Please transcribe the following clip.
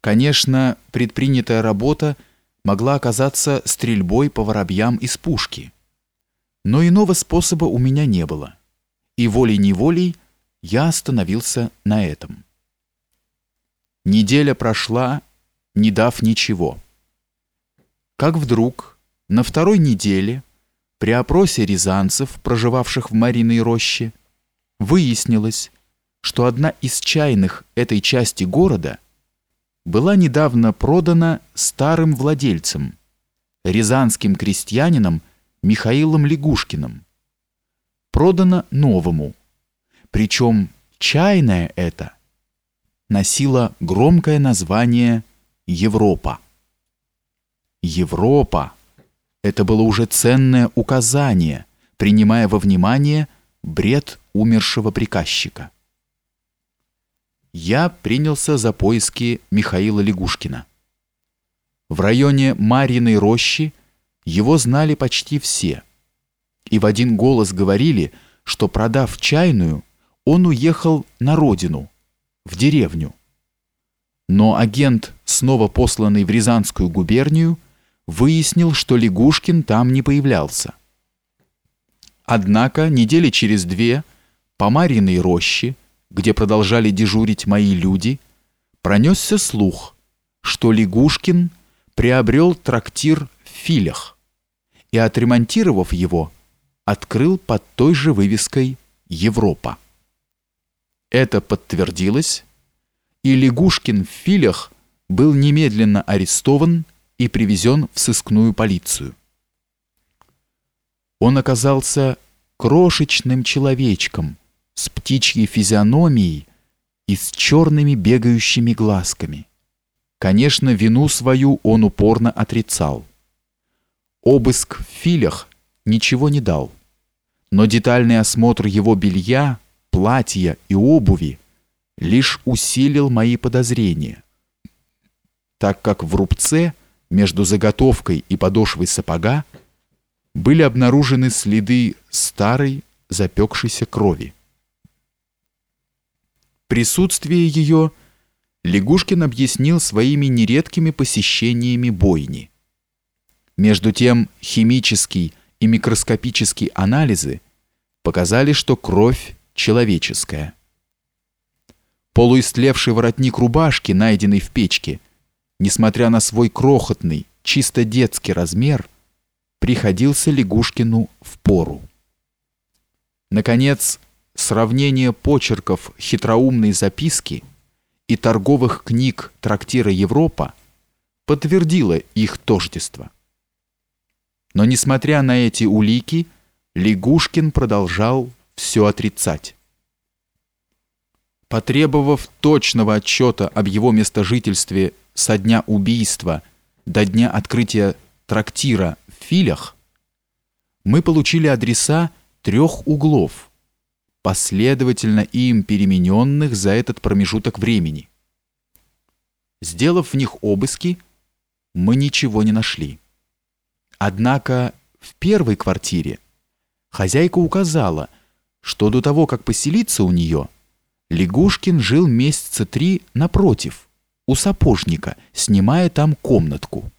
Конечно, предпринятая работа могла оказаться стрельбой по воробьям из пушки. Но иного способа у меня не было. И волей-неволей я остановился на этом. Неделя прошла, не дав ничего. Как вдруг на второй неделе при опросе рязанцев, проживавших в Мариной роще, выяснилось, что одна из чайных этой части города была недавно продана старым владельцем, рязанским крестьянином Михаилом Лягушкиным. Продана новому. Причем чайная это носила громкое название Европа. Европа – это было уже ценное указание, принимая во внимание бред умершего приказчика я принялся за поиски Михаила Лягушкина. В районе Марьиной рощи его знали почти все. И в один голос говорили, что продав чайную, он уехал на родину, в деревню. Но агент, снова посланный в Рязанскую губернию, выяснил, что Лягушкин там не появлялся. Однако недели через две по Марьиной роще где продолжали дежурить мои люди, пронесся слух, что Лягушкин приобрел трактир в Филях и, отремонтировав его, открыл под той же вывеской «Европа». Это подтвердилось, и Лягушкин в Филях был немедленно арестован и привезен в сыскную полицию. Он оказался крошечным человечком, с птичьей физиономией и с черными бегающими глазками. Конечно, вину свою он упорно отрицал. Обыск в филях ничего не дал, но детальный осмотр его белья, платья и обуви лишь усилил мои подозрения, так как в рубце между заготовкой и подошвой сапога были обнаружены следы старой запекшейся крови присутствие ее Лягушкин объяснил своими нередкими посещениями бойни. Между тем химический и микроскопический анализы показали, что кровь человеческая. Полуистлевший воротник рубашки, найденный в печке, несмотря на свой крохотный, чисто детский размер, приходился Лягушкину в пору. Наконец, сравнение почерков хитроумной записки и торговых книг трактира Европа подтвердило их тождество. Но несмотря на эти улики, Лягушкин продолжал все отрицать. Потребовав точного отчета об его местожительстве со дня убийства до дня открытия трактира в Филях, мы получили адреса трех углов – последовательно им перемененных за этот промежуток времени. Сделав в них обыски, мы ничего не нашли. Однако в первой квартире хозяйка указала, что до того, как поселиться у нее, Лягушкин жил месяца три напротив, у сапожника, снимая там комнатку.